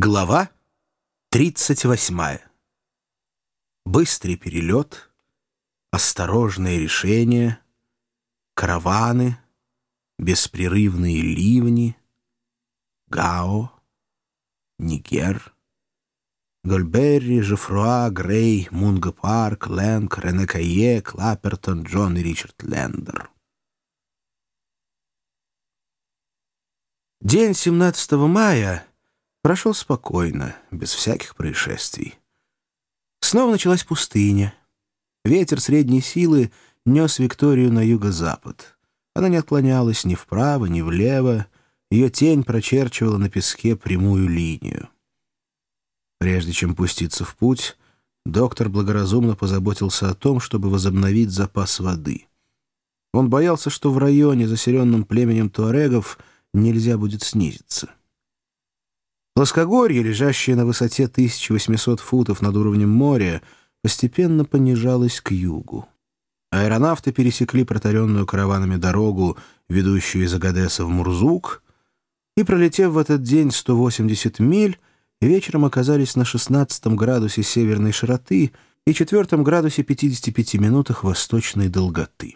Глава 38. Быстрый перелет, осторожные решения, караваны, беспрерывные ливни, Гао, Нигер, Гольберри, Жефруа, Грей, Мунго Парк, Лэнг, Рене Кайе, Клаппертон, Джон и Ричард Лендер. День 17 мая прошел спокойно, без всяких происшествий. Снова началась пустыня. Ветер средней силы нес Викторию на юго-запад. Она не отклонялась ни вправо, ни влево. Ее тень прочерчивала на песке прямую линию. Прежде чем пуститься в путь, доктор благоразумно позаботился о том, чтобы возобновить запас воды. Он боялся, что в районе, заселенном племенем туарегов, нельзя будет снизиться. Плоскогорье, лежащее на высоте 1800 футов над уровнем моря, постепенно понижалось к югу. Аэронавты пересекли протаренную караванами дорогу, ведущую из Агадеса в Мурзук, и, пролетев в этот день 180 миль, вечером оказались на 16 градусе северной широты и 4 градусе 55 минутах восточной долготы.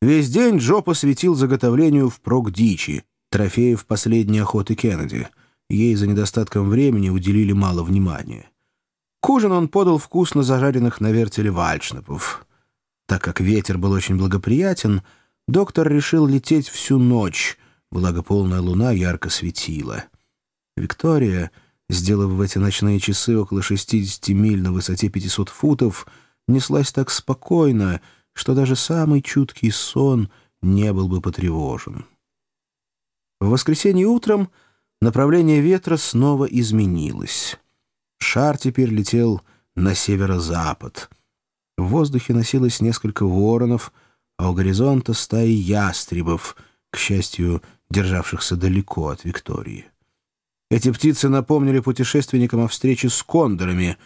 Весь день Джо посвятил заготовлению впрок дичи, трофеев последней охоты Кеннеди — Ей за недостатком времени уделили мало внимания. К ужину он подал вкусно зажаренных на вертеле вальшнепов. Так как ветер был очень благоприятен, доктор решил лететь всю ночь, благо полная луна ярко светила. Виктория, сделав в эти ночные часы около 60 миль на высоте 500 футов, неслась так спокойно, что даже самый чуткий сон не был бы потревожен. В воскресенье утром Направление ветра снова изменилось. Шар теперь летел на северо-запад. В воздухе носилось несколько воронов, а у горизонта стаи ястребов, к счастью, державшихся далеко от Виктории. Эти птицы напомнили путешественникам о встрече с кондорами,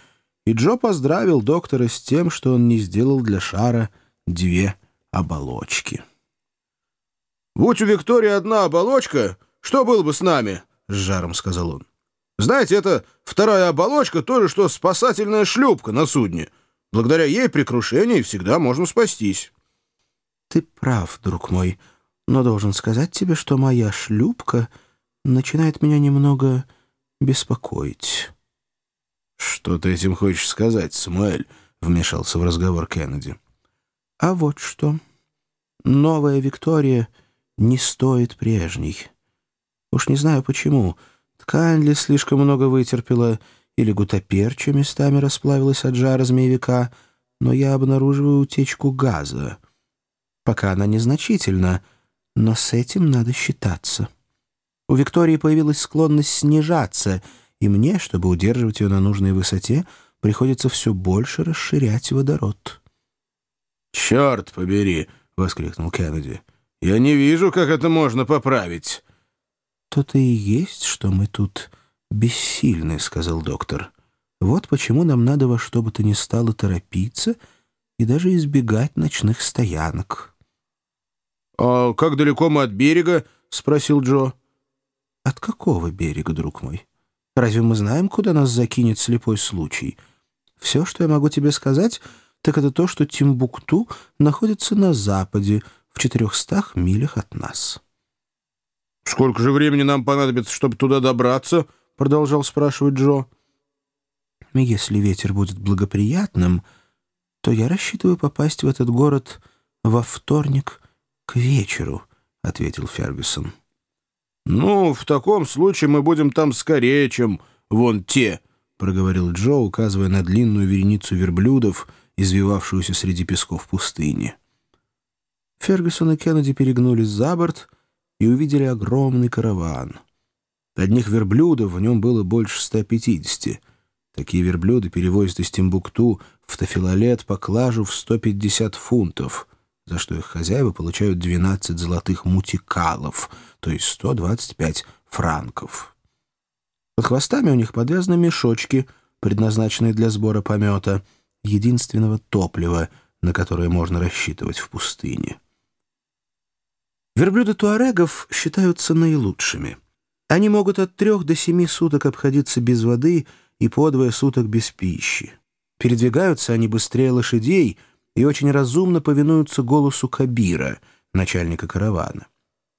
и Джо поздравил доктора с тем, что он не сделал для шара две оболочки. «Будь у Виктории одна оболочка, что было бы с нами?» — с жаром сказал он. «Знаете, это вторая оболочка, то же, что спасательная шлюпка на судне. Благодаря ей при крушении всегда можно спастись». «Ты прав, друг мой, но должен сказать тебе, что моя шлюпка начинает меня немного беспокоить». «Что ты этим хочешь сказать, Самуэль?» — вмешался в разговор Кеннеди. «А вот что. Новая Виктория не стоит прежней». Уж не знаю почему. Ткань ли слишком много вытерпела, или гутаперча местами расплавилась от жара змеевика, но я обнаруживаю утечку газа. Пока она незначительна, но с этим надо считаться. У Виктории появилась склонность снижаться, и мне, чтобы удерживать ее на нужной высоте, приходится все больше расширять водород. «Черт побери!» — воскликнул Кеннеди. «Я не вижу, как это можно поправить». «То-то и есть, что мы тут бессильны», — сказал доктор. «Вот почему нам надо во что бы то ни стало торопиться и даже избегать ночных стоянок». «А как далеко мы от берега?» — спросил Джо. «От какого берега, друг мой? Разве мы знаем, куда нас закинет слепой случай? Все, что я могу тебе сказать, так это то, что Тимбукту находится на западе, в четырехстах милях от нас». «Сколько же времени нам понадобится, чтобы туда добраться?» — продолжал спрашивать Джо. «Если ветер будет благоприятным, то я рассчитываю попасть в этот город во вторник к вечеру», — ответил Фергюсон. «Ну, в таком случае мы будем там скорее, чем вон те», — проговорил Джо, указывая на длинную вереницу верблюдов, извивавшуюся среди песков пустыни. Фергюсон и Кеннеди перегнулись за борт — и увидели огромный караван. Одних верблюдов в нем было больше 150. Такие верблюды перевозят из Тимбукту в Тафилолет поклажу в 150 фунтов, за что их хозяева получают 12 золотых мутикалов, то есть 125 франков. Под хвостами у них подвязаны мешочки, предназначенные для сбора помета, единственного топлива, на которое можно рассчитывать в пустыне. Верблюды туарегов считаются наилучшими. Они могут от трех до семи суток обходиться без воды и по двое суток без пищи. Передвигаются они быстрее лошадей и очень разумно повинуются голосу Кабира, начальника каравана.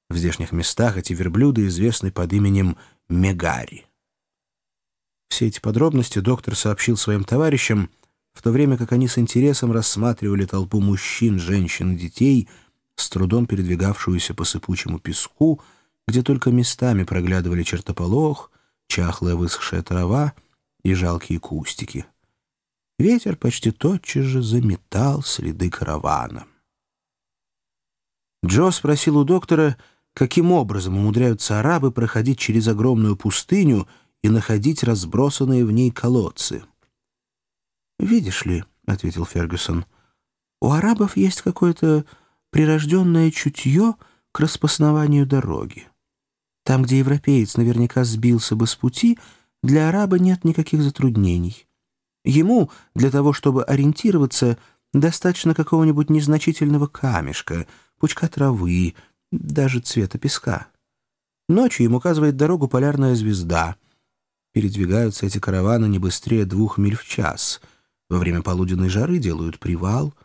В здешних местах эти верблюды известны под именем Мегари. Все эти подробности доктор сообщил своим товарищам, в то время как они с интересом рассматривали толпу мужчин, женщин и детей, с трудом передвигавшуюся по сыпучему песку, где только местами проглядывали чертополох, чахлая высохшая трава и жалкие кустики. Ветер почти тотчас же заметал следы каравана. Джо спросил у доктора, каким образом умудряются арабы проходить через огромную пустыню и находить разбросанные в ней колодцы. «Видишь ли», — ответил Фергюсон, — «у арабов есть какое-то прирожденное чутье к распознаванию дороги. Там, где европеец наверняка сбился бы с пути, для араба нет никаких затруднений. Ему, для того, чтобы ориентироваться, достаточно какого-нибудь незначительного камешка, пучка травы, даже цвета песка. Ночью им указывает дорогу полярная звезда. Передвигаются эти караваны не быстрее двух миль в час. Во время полуденной жары делают привал.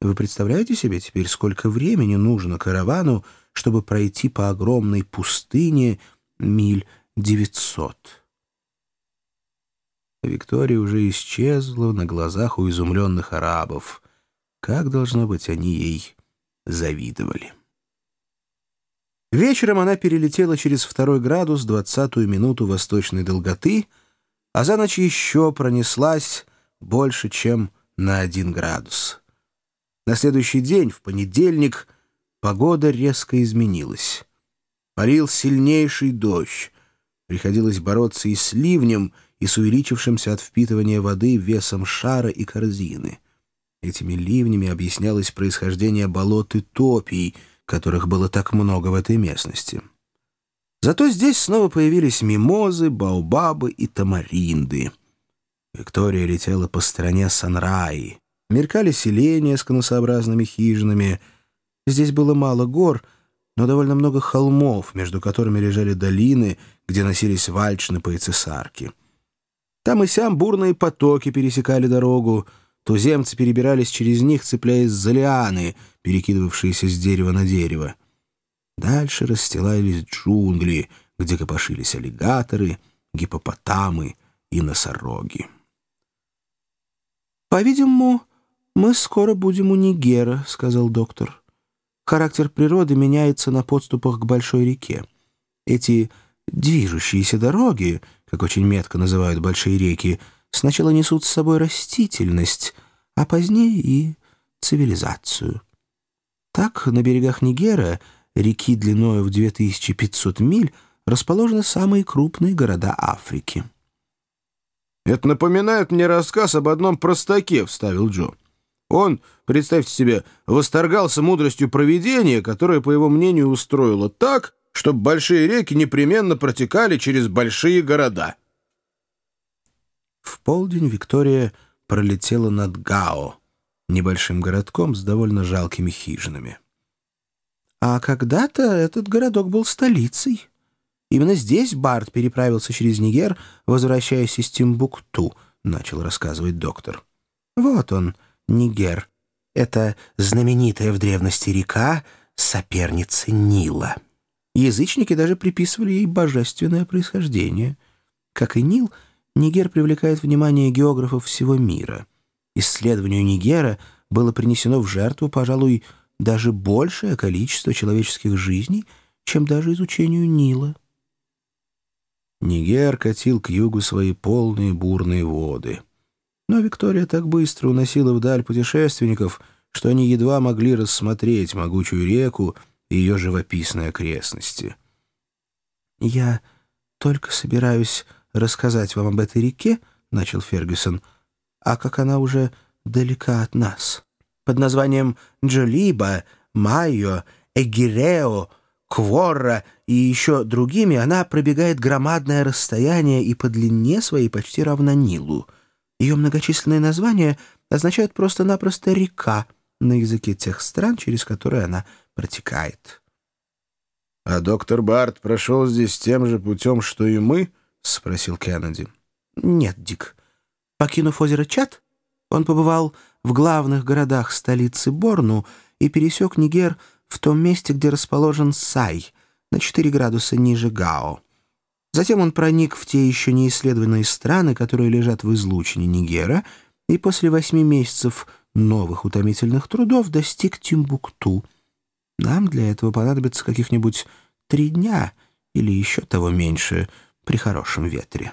Вы представляете себе теперь, сколько времени нужно каравану, чтобы пройти по огромной пустыне миль девятьсот? Виктория уже исчезла на глазах у изумленных арабов. Как, должно быть, они ей завидовали. Вечером она перелетела через второй градус двадцатую минуту восточной долготы, а за ночь еще пронеслась больше, чем на один градус. На следующий день, в понедельник, погода резко изменилась. Парил сильнейший дождь. Приходилось бороться и с ливнем, и с увеличившимся от впитывания воды весом шара и корзины. Этими ливнями объяснялось происхождение болот и топий, которых было так много в этой местности. Зато здесь снова появились мимозы, баобабы и тамаринды. Виктория летела по стране Санраи. Меркали селения с конусообразными хижинами. Здесь было мало гор, но довольно много холмов, между которыми лежали долины, где носились вальчны и цесарки. Там и сям бурные потоки пересекали дорогу. Туземцы перебирались через них, цепляясь за лианы, перекидывавшиеся с дерева на дерево. Дальше расстилались джунгли, где копошились аллигаторы, гипопотамы и носороги. «По-видимому, мы скоро будем у Нигера», — сказал доктор. «Характер природы меняется на подступах к большой реке. Эти движущиеся дороги, как очень метко называют большие реки, сначала несут с собой растительность, а позднее и цивилизацию. Так, на берегах Нигера, реки длиной в 2500 миль, расположены самые крупные города Африки. «Это напоминает мне рассказ об одном простаке», — вставил Джо. Он, представьте себе, восторгался мудростью провидения, которое, по его мнению, устроило так, чтобы большие реки непременно протекали через большие города. В полдень Виктория пролетела над Гао, небольшим городком с довольно жалкими хижинами. А когда-то этот городок был столицей. Именно здесь Барт переправился через Нигер, возвращаясь из Тимбукту, — начал рассказывать доктор. Вот он, Нигер. Это знаменитая в древности река, соперница Нила. Язычники даже приписывали ей божественное происхождение. Как и Нил, Нигер привлекает внимание географов всего мира. Исследованию Нигера было принесено в жертву, пожалуй, даже большее количество человеческих жизней, чем даже изучению Нила. Нигер катил к югу свои полные бурные воды. Но Виктория так быстро уносила вдаль путешественников, что они едва могли рассмотреть могучую реку, и ее живописные окрестности. «Я только собираюсь рассказать вам об этой реке», — начал Фергюсон, «а как она уже далека от нас. Под названием Джолиба, Майо, Эгирео, Кворра и еще другими она пробегает громадное расстояние и по длине своей почти равна Нилу. Ее многочисленные названия означают просто-напросто «река» на языке тех стран, через которые она протекает. «А доктор Барт прошел здесь тем же путем, что и мы?» — спросил Кеннеди. «Нет, Дик. Покинув озеро Чат, он побывал в главных городах столицы Борну и пересек Нигер в том месте, где расположен Сай, на 4 градуса ниже Гао. Затем он проник в те еще неисследованные страны, которые лежат в излучине Нигера, и после восьми месяцев новых утомительных трудов достиг Тимбукту. Нам для этого понадобится каких-нибудь три дня или еще того меньше при хорошем ветре.